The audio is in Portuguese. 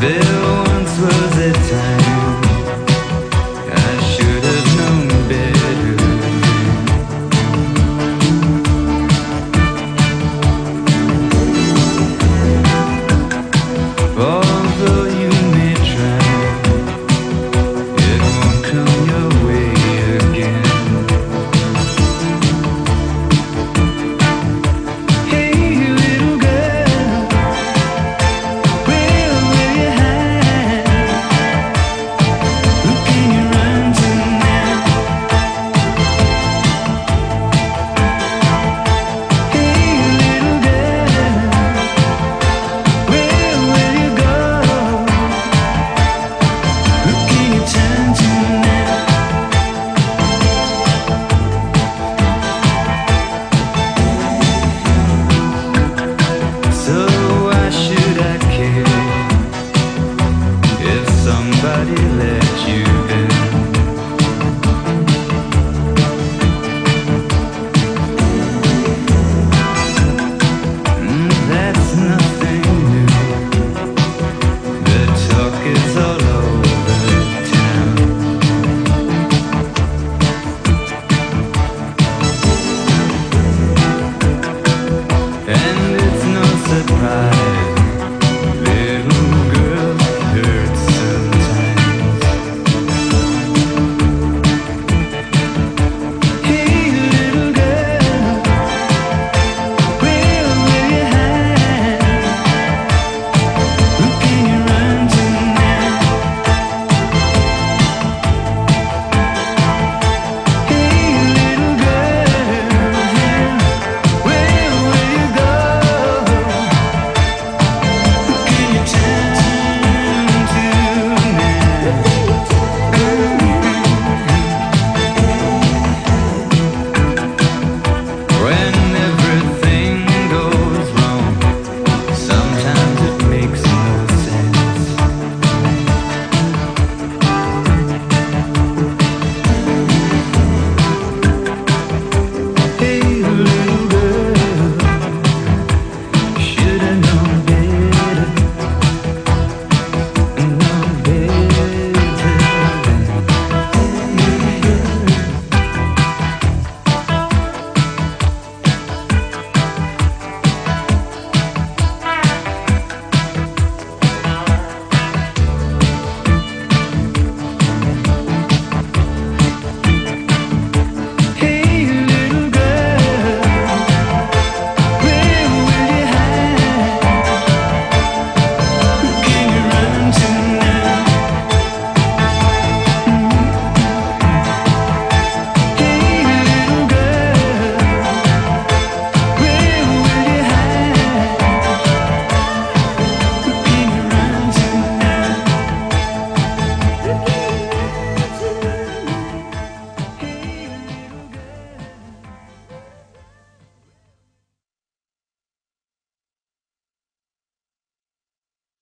Bill